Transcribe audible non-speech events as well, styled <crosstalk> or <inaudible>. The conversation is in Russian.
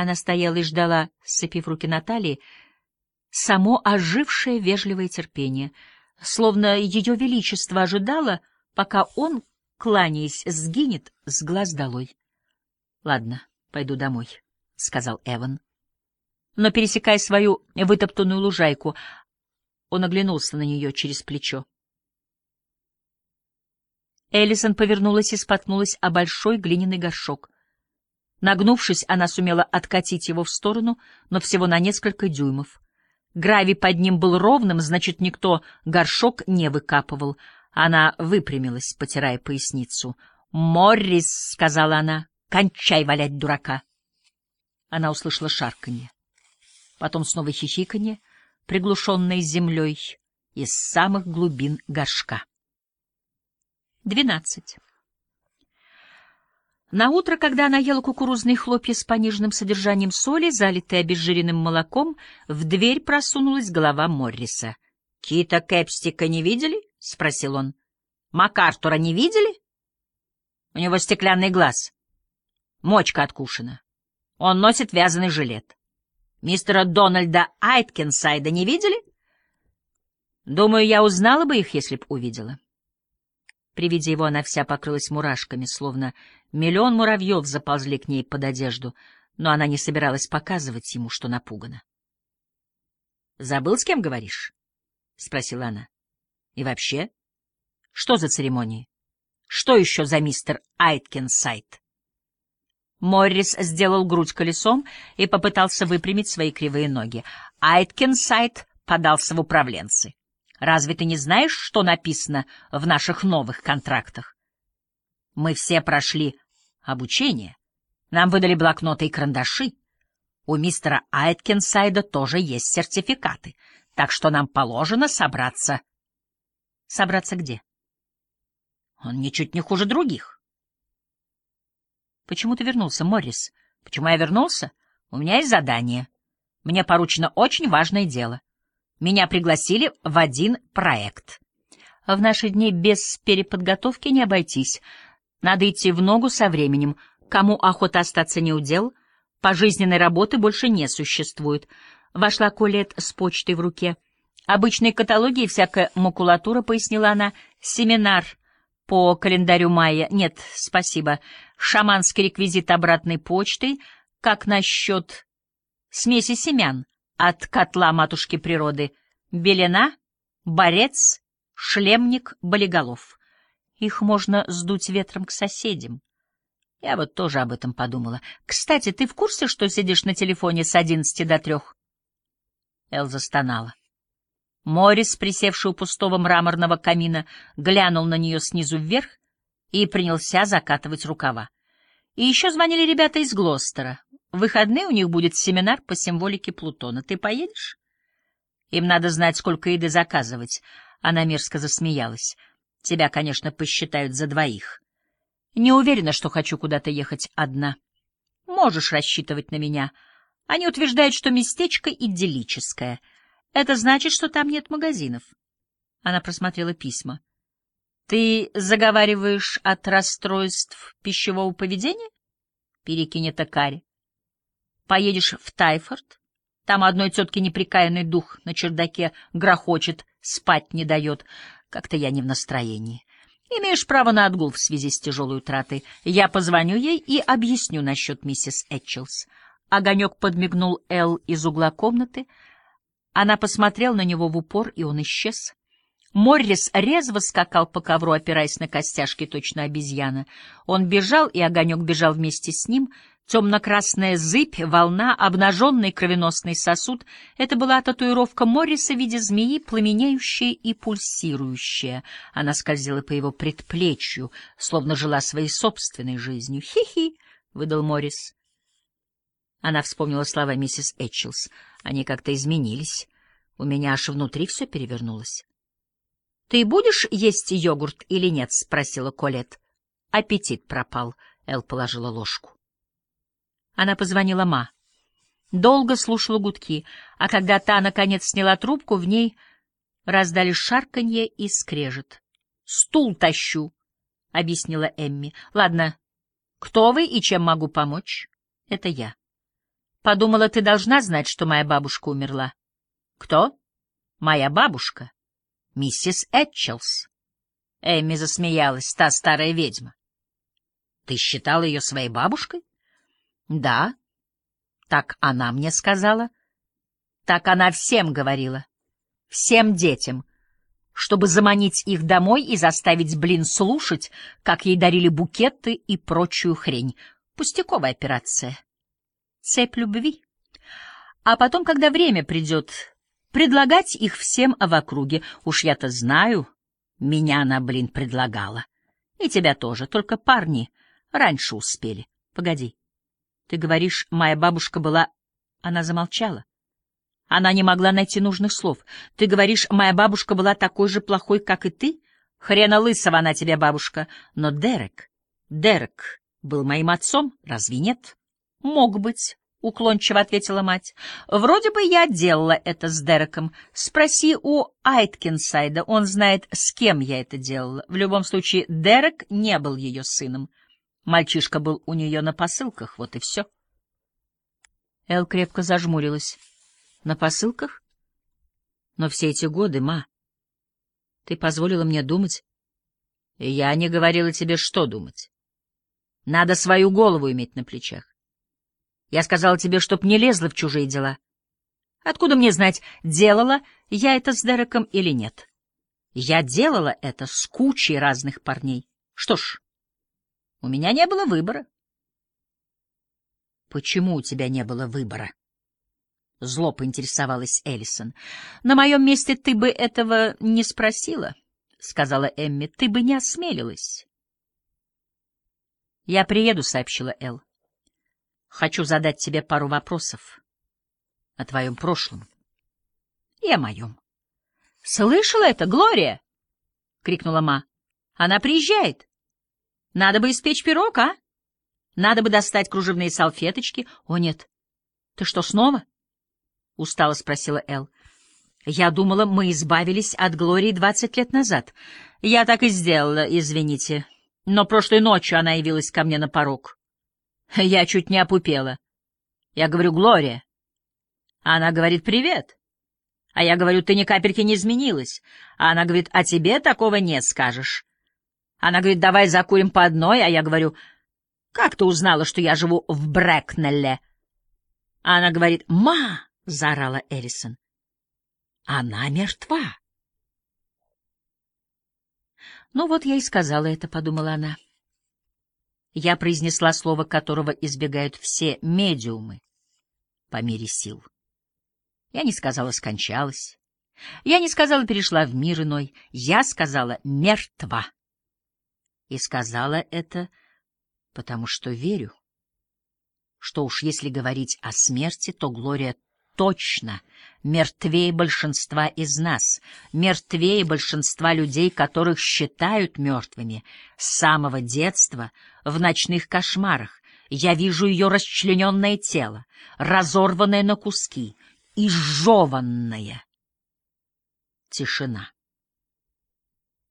Она стояла и ждала, сцепив руки на талии, само ожившее вежливое терпение, словно ее величество ожидало, пока он, кланяясь, сгинет с глаз долой. — Ладно, пойду домой, — сказал Эван. Но, пересекая свою вытоптанную лужайку, он оглянулся на нее через плечо. Эллисон повернулась и споткнулась о большой глиняный горшок. Нагнувшись, она сумела откатить его в сторону, но всего на несколько дюймов. Гравий под ним был ровным, значит, никто горшок не выкапывал. Она выпрямилась, потирая поясницу. «Моррис», — сказала она, — «кончай валять дурака». Она услышала шарканье. Потом снова хихиканье, приглушенное землей из самых глубин горшка. Двенадцать. На утро, когда она ела кукурузные хлопья с пониженным содержанием соли, залитые обезжиренным молоком, в дверь просунулась голова Морриса. — Кита Кэпстика не видели? — спросил он. — МакАртура не видели? У него стеклянный глаз. Мочка откушена. Он носит вязаный жилет. Мистера Дональда Айткинсайда не видели? Думаю, я узнала бы их, если б увидела. При виде его она вся покрылась мурашками, словно миллион муравьев заползли к ней под одежду, но она не собиралась показывать ему, что напугана. — Забыл, с кем говоришь? — спросила она. — И вообще? Что за церемонии? Что еще за мистер Айткинсайд? Моррис сделал грудь колесом и попытался выпрямить свои кривые ноги. Айткинсайд подался в управленцы. Разве ты не знаешь, что написано в наших новых контрактах? Мы все прошли обучение. Нам выдали блокноты и карандаши. У мистера Айткинсайда тоже есть сертификаты, так что нам положено собраться. Собраться где? Он ничуть не хуже других. Почему ты вернулся, Моррис? Почему я вернулся? У меня есть задание. Мне поручено очень важное дело. Меня пригласили в один проект. В наши дни без переподготовки не обойтись. Надо идти в ногу со временем. Кому охота остаться не удел, пожизненной работы больше не существует. Вошла Колет с почтой в руке. Обычные каталоги и всякая макулатура, пояснила она. Семинар по календарю мая. Нет, спасибо. Шаманский реквизит обратной почтой. Как насчет смеси семян? От котла матушки природы белена, борец, шлемник, болиголов. Их можно сдуть ветром к соседям. Я вот тоже об этом подумала. Кстати, ты в курсе, что сидишь на телефоне с одиннадцати до трех? Элза стонала. Морис, присевший у пустого мраморного камина, глянул на нее снизу вверх и принялся закатывать рукава. И еще звонили ребята из Глостера. В выходные у них будет семинар по символике Плутона. Ты поедешь? Им надо знать, сколько еды заказывать. Она мерзко засмеялась. Тебя, конечно, посчитают за двоих. Не уверена, что хочу куда-то ехать одна. Можешь рассчитывать на меня. Они утверждают, что местечко идиллическое. Это значит, что там нет магазинов. Она просмотрела письма. Ты заговариваешь от расстройств пищевого поведения? Перекинет Акари. Поедешь в Тайфорд, там одной тетке неприкаянный дух на чердаке грохочет, спать не дает. Как-то я не в настроении. Имеешь право на отгул в связи с тяжелой утратой. Я позвоню ей и объясню насчет миссис Этчелс. Огонек подмигнул Эл из угла комнаты. Она посмотрела на него в упор, и он исчез. Моррис резво скакал по ковру, опираясь на костяшки, точно обезьяна. Он бежал, и огонек бежал вместе с ним — Темно-красная зыбь, волна, обнаженный кровеносный сосуд — это была татуировка Морриса в виде змеи, пламенеющая и пульсирующая. Она скользила по его предплечью, словно жила своей собственной жизнью. «Хи-хи!» — выдал Моррис. Она вспомнила слова миссис Этчелс. Они как-то изменились. У меня аж внутри все перевернулось. — Ты будешь есть йогурт или нет? — спросила Колет. Аппетит пропал. Эл положила ложку. Она позвонила Ма. Долго слушала гудки, а когда та, наконец, сняла трубку, в ней раздались шарканье и скрежет. — Стул тащу, — объяснила Эмми. — Ладно, кто вы и чем могу помочь? — Это я. Подумала, ты должна знать, что моя бабушка умерла. Кто? Моя бабушка. Миссис Этчелс. Эми засмеялась, та старая ведьма. Ты считала ее своей бабушкой? Да. Так она мне сказала. Так она всем говорила. Всем детям. Чтобы заманить их домой и заставить блин слушать, как ей дарили букеты и прочую хрень. Пустяковая операция цепь любви. А потом, когда время придет, предлагать их всем в округе. Уж я-то знаю, меня она, блин, предлагала. И тебя тоже, только парни раньше успели. Погоди, ты говоришь, моя бабушка была... Она замолчала. Она не могла найти нужных слов. Ты говоришь, моя бабушка была такой же плохой, как и ты? Хрена лысого она тебе, бабушка. Но Дерек... Дерек был моим отцом, разве нет? Мог быть, — уклончиво ответила мать. — Вроде бы я делала это с Дереком. Спроси у Айткинсайда, он знает, с кем я это делала. В любом случае, Дерек не был ее сыном. Мальчишка был у нее на посылках, вот и все. Эл крепко зажмурилась. — На посылках? Но все эти годы, ма, ты позволила мне думать. Я не говорила тебе, что думать. Надо свою голову иметь на плечах. Я сказала тебе, чтоб не лезла в чужие дела. Откуда мне знать, делала я это с Дереком или нет? Я делала это с кучей разных парней. Что ж, у меня не было выбора. Почему у тебя не было выбора? Зло поинтересовалась Эллисон. На моем месте ты бы этого не спросила, сказала Эмми. Ты бы не осмелилась. Я приеду, сообщила Эл. Хочу задать тебе пару вопросов о твоем прошлом и о моем. — Слышала это, Глория? — крикнула Ма. — Она приезжает. Надо бы испечь пирог, а? Надо бы достать кружевные салфеточки. — О, нет. Ты что, снова? — устало спросила Эл. — Я думала, мы избавились от Глории двадцать лет назад. Я так и сделала, извините. Но прошлой ночью она явилась ко мне на порог. <laughs> Я чуть не опупела. Я говорю, Глория. Она говорит, привет. А я говорю, ты ни капельки не изменилась. А она говорит, а тебе такого не скажешь. Она говорит, давай закурим по одной, а я говорю, как ты узнала, что я живу в Брэкнелле? А она говорит, ма, — заорала Эрисон. Она мертва. Ну вот я и сказала это, — подумала она. Я произнесла слово, которого избегают все медиумы по мере сил. Я не сказала «скончалась». Я не сказала «перешла в мир иной». Я сказала «мертва». И сказала это, потому что верю, что уж если говорить о смерти, то Глория точно мертвее большинства из нас, мертвее большинства людей, которых считают мертвыми с самого детства в ночных кошмарах. Я вижу ее расчлененное тело, разорванное на куски, изжеванное. Тишина.